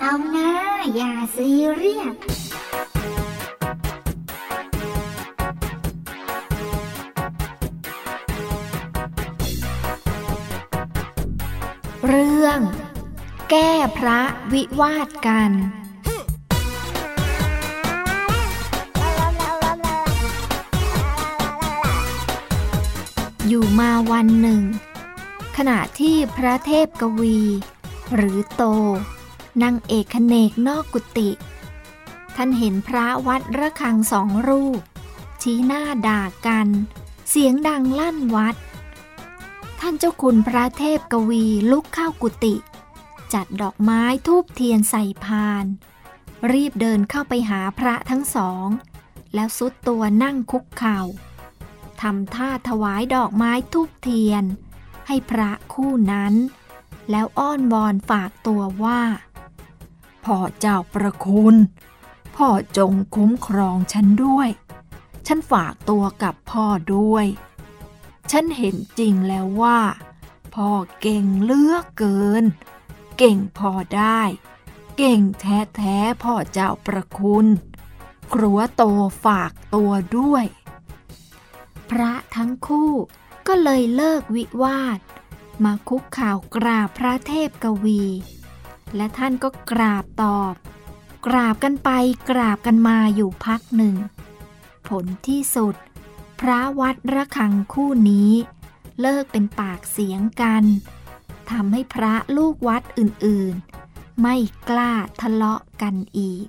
เอย่าซีเรียสเรื่อง แก้พระวิวาทกันอยู่มาวันหนึ่ง ขณะที่พระเทพกวี หรือโต นั่งเอกเนกนอกกุฏิ ท่านเห็นพระวัดระฆังสองรูป ชี้หน้าด่ากัน เสียงดังลั่นวัด ท่านเจ้าคุณพระเทพกวีลุกเข้ากุฏิ จัดดอกไม้ทูบเทียนใส่พาน รีบเดินเข้าไปหาพระทั้งสอง แล้วสุดตัวนั่งคุกเข่าทำท่าถวายดอกไม้ทูบเทียน ให้พระคู่นั้น แล้วอ้อนวอนฝากตัวว่า พ่อเจ้าประคุณ พ่อจงคุ้มครองฉันด้วย ฉันฝากตัวกับพ่อด้วย ฉันเห็นจริงแล้วว่า พ่อเก่งเลือกเกิน เก่งพอได้ เก่งแท้แท้ๆพ่อเจ้าประคุณ ครัวโตฝากตัวด้วย พระทั้งคู่ก็เลยเลิกวิวาท มาคุกข่าวกราบพระเทพกวี และท่านก็กราบตอบ กราบกันไปกราบกันมาอยู่พักหนึ่ง ผลที่สุด พระวัดระฆังคู่นี้ เลิกเป็นปากเสียงกันทำให้พระลูกวัดอื่นๆ ไม่กล้าทะเลาะกันอีก